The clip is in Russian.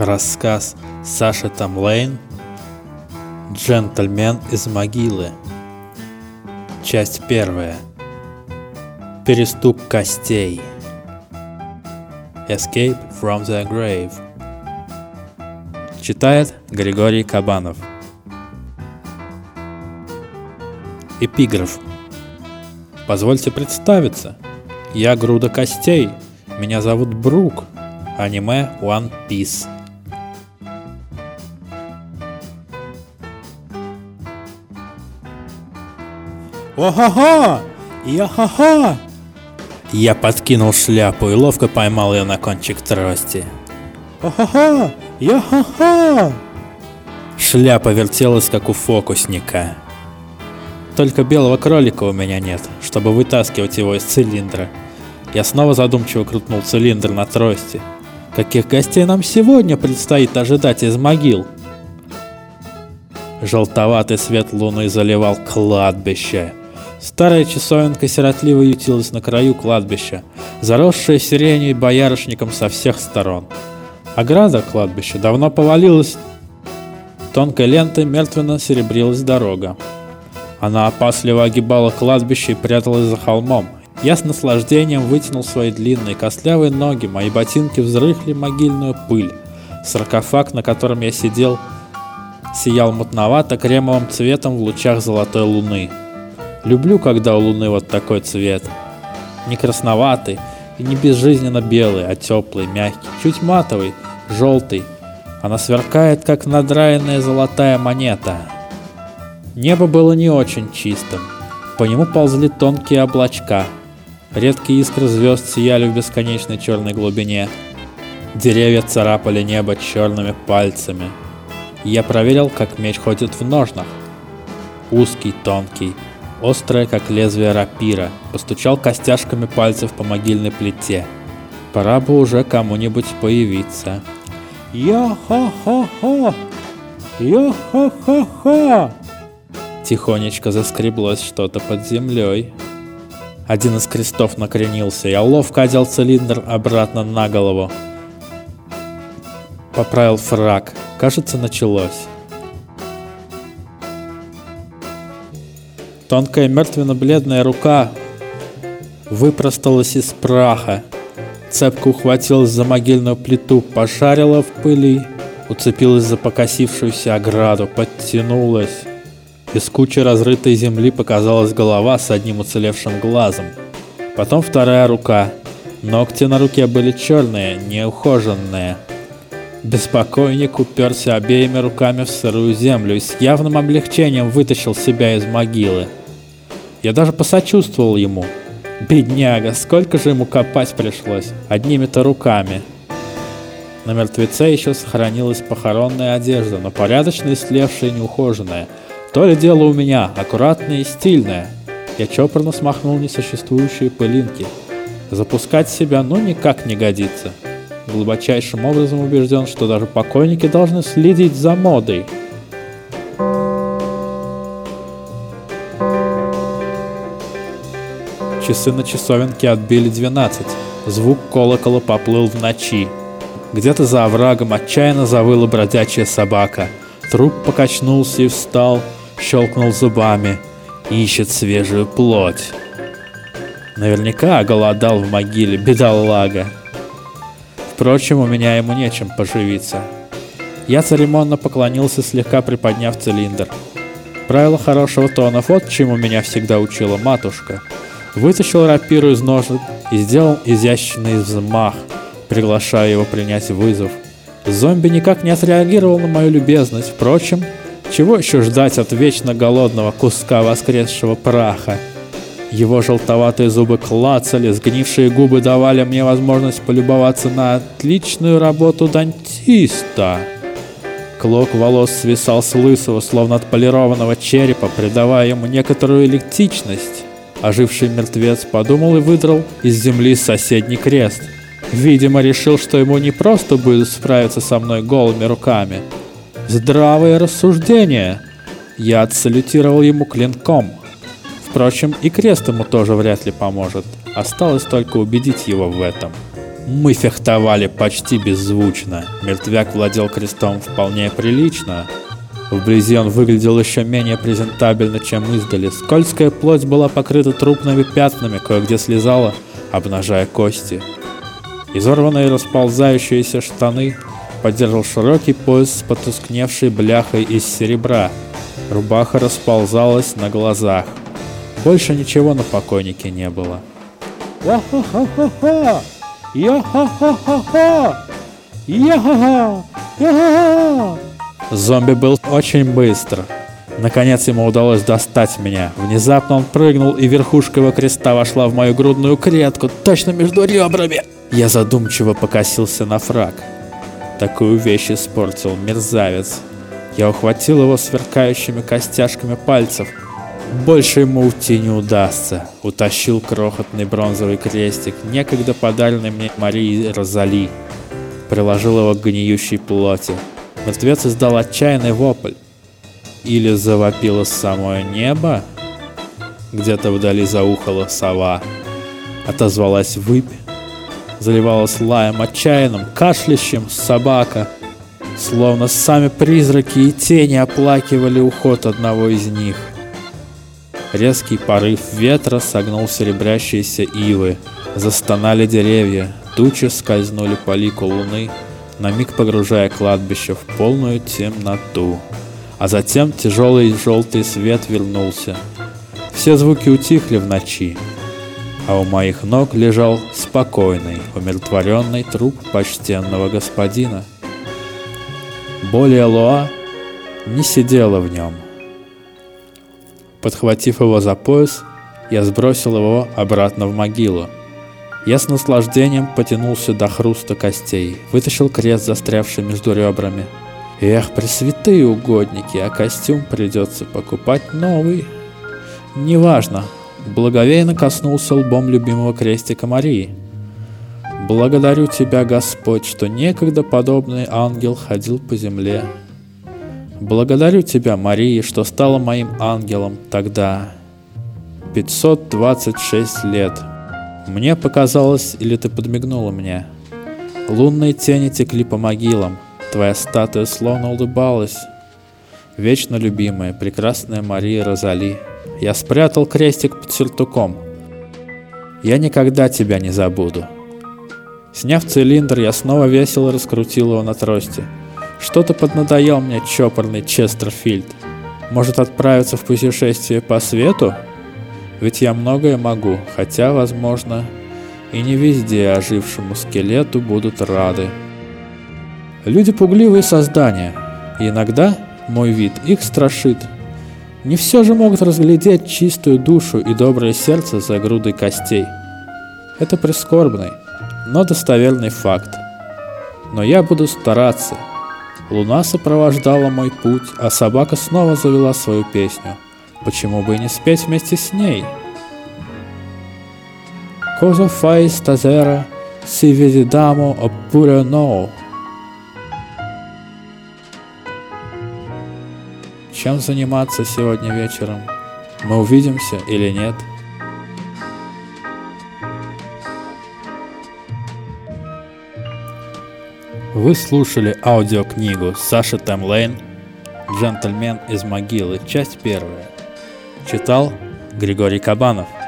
Рассказ Саши Тамлейн «Джентльмен из могилы» Часть первая Перестук костей Escape from the grave Читает Григорий Кабанов Эпиграф Позвольте представиться. Я груда костей. Меня зовут Брук. Аниме One Piece. Ого-го! Я-ха-ха! Я подкинул шляпу и ловко поймал ее на кончик трости. Ха-ха-ха! Я-ха-ха! Шляпа вертелась, как у фокусника. Только белого кролика у меня нет, чтобы вытаскивать его из цилиндра. Я снова задумчиво крутнул цилиндр на трости. Каких гостей нам сегодня предстоит ожидать из могил? Желтоватый свет луны заливал кладбище. Старая часовенка сиротливо ютилась на краю кладбища, заросшая сиренью и боярышником со всех сторон. Ограда кладбища давно повалилась, тонкой лентой мертвенно серебрилась дорога. Она опасливо огибала кладбище и пряталась за холмом. Я с наслаждением вытянул свои длинные костлявые ноги, мои ботинки взрыхли могильную пыль. Саркофаг, на котором я сидел, сиял мутновато-кремовым цветом в лучах золотой луны. Люблю, когда у луны вот такой цвет. Не красноватый и не безжизненно белый, а теплый, мягкий, чуть матовый, желтый. Она сверкает, как надраенная золотая монета. Небо было не очень чистым. По нему ползли тонкие облачка. Редкие искры звезд сияли в бесконечной черной глубине. Деревья царапали небо черными пальцами. Я проверил, как меч ходит в ножнах. Узкий, тонкий, острое, как лезвие рапира, постучал костяшками пальцев по могильной плите. Пора бы уже кому-нибудь появиться. Я-ха-ха-ха! Я-ха-ха-ха! Тихонечко заскреблось что-то под землей. Один из крестов накренился. Я ловко одел цилиндр обратно на голову. Поправил фраг. Кажется, началось. Тонкая мертвенно-бледная рука выпросталась из праха. Цепко ухватилась за могильную плиту, пошарила в пыли, уцепилась за покосившуюся ограду, подтянулась. Из кучи разрытой земли показалась голова с одним уцелевшим глазом. Потом вторая рука. Ногти на руке были черные, неухоженные. Беспокойник уперся обеими руками в сырую землю и с явным облегчением вытащил себя из могилы. Я даже посочувствовал ему. Бедняга, сколько же ему копать пришлось, одними-то руками. На мертвеце еще сохранилась похоронная одежда, но порядочно слевшая и неухоженная – то ли дело у меня, аккуратное и стильное. Я чопорно смахнул несуществующие пылинки. Запускать себя ну никак не годится. Глубочайшим образом убежден, что даже покойники должны следить за модой. Часы на часовенке отбили 12. Звук колокола поплыл в ночи. Где-то за оврагом отчаянно завыла бродячая собака. Труп покачнулся и встал, щелкнул зубами, ищет свежую плоть. Наверняка голодал в могиле, бедолага. Впрочем, у меня ему нечем поживиться. Я церемонно поклонился, слегка приподняв цилиндр. Правило хорошего тона, вот чему меня всегда учила матушка. Вытащил рапиру из ножен и сделал изящный взмах, приглашая его принять вызов. Зомби никак не отреагировал на мою любезность, впрочем, чего еще ждать от вечно голодного куска воскресшего праха? Его желтоватые зубы клацали, сгнившие губы давали мне возможность полюбоваться на отличную работу дантиста. Клок волос свисал с лысого, словно от полированного черепа, придавая ему некоторую электричность. Оживший мертвец подумал и выдрал из земли соседний крест. Видимо, решил, что ему не просто будет справиться со мной голыми руками, Здравое рассуждение. Я отсалютировал ему клинком. Впрочем, и крест ему тоже вряд ли поможет. Осталось только убедить его в этом. Мы фехтовали почти беззвучно. Мертвяк владел крестом вполне прилично. Вблизи он выглядел еще менее презентабельно, чем издали. Скользкая плоть была покрыта трупными пятнами, кое-где слезала, обнажая кости. Изорванные расползающиеся штаны поддерживал широкий пояс с потускневшей бляхой из серебра. Рубаха расползалась на глазах. Больше ничего на покойнике не было. Ва-ха-ха-ха-ха! Я-ха-ха-ха-ха! Я-ха-ха! Я-ха-ха! Зомби был очень быстр. Наконец ему удалось достать меня. Внезапно он прыгнул, и верхушка его креста вошла в мою грудную клетку, точно между ребрами. Я задумчиво покосился на фраг. Такую вещь испортил мерзавец. Я ухватил его сверкающими костяшками пальцев. Больше ему уйти не удастся. Утащил крохотный бронзовый крестик, некогда подаренный мне Марии Розали. Приложил его к гниющей плоти. Мертвец издал отчаянный вопль. Или завопило самое небо? Где-то вдали заухала сова. Отозвалась выпь. Заливалась лаем отчаянным, кашлящим собака. Словно сами призраки и тени оплакивали уход одного из них. Резкий порыв ветра согнул серебрящиеся ивы. Застонали деревья, тучи скользнули по лику луны, на миг погружая кладбище в полную темноту. А затем тяжелый желтый свет вернулся. Все звуки утихли в ночи, а у моих ног лежал спокойный, умиротворенный труп почтенного господина. Более Луа не сидела в нем. Подхватив его за пояс, я сбросил его обратно в могилу. Я с наслаждением потянулся до хруста костей, вытащил крест, застрявший между ребрами. Эх, пресвятые угодники, а костюм придется покупать новый. Неважно, благовейно коснулся лбом любимого крестика Марии. Благодарю тебя, Господь, что некогда подобный ангел ходил по земле. Благодарю тебя, Мария, что стала моим ангелом тогда. 526 лет. Мне показалось, или ты подмигнула мне. Лунные тени текли по могилам. Твоя статуя словно улыбалась. Вечно любимая, прекрасная Мария Розали. Я спрятал крестик под сюртуком. Я никогда тебя не забуду. Сняв цилиндр, я снова весело раскрутил его на трости. Что-то поднадоел мне чопорный Честерфильд. Может отправиться в путешествие по свету? Ведь я многое могу, хотя, возможно, и не везде ожившему скелету будут рады. Люди пугливые создания, и иногда мой вид их страшит. Не все же могут разглядеть чистую душу и доброе сердце за грудой костей. Это прискорбный, но достоверный факт. Но я буду стараться. Луна сопровождала мой путь, а собака снова завела свою песню – Почему бы и не спеть вместе с ней? Cosa fai stasera se vediamo oppure no? Чем заниматься сегодня вечером? Мы увидимся или нет? Вы слушали аудиокнигу Саши Таймлейн «Джентльмен из могилы», часть первая. Читал Григорий Кабанов.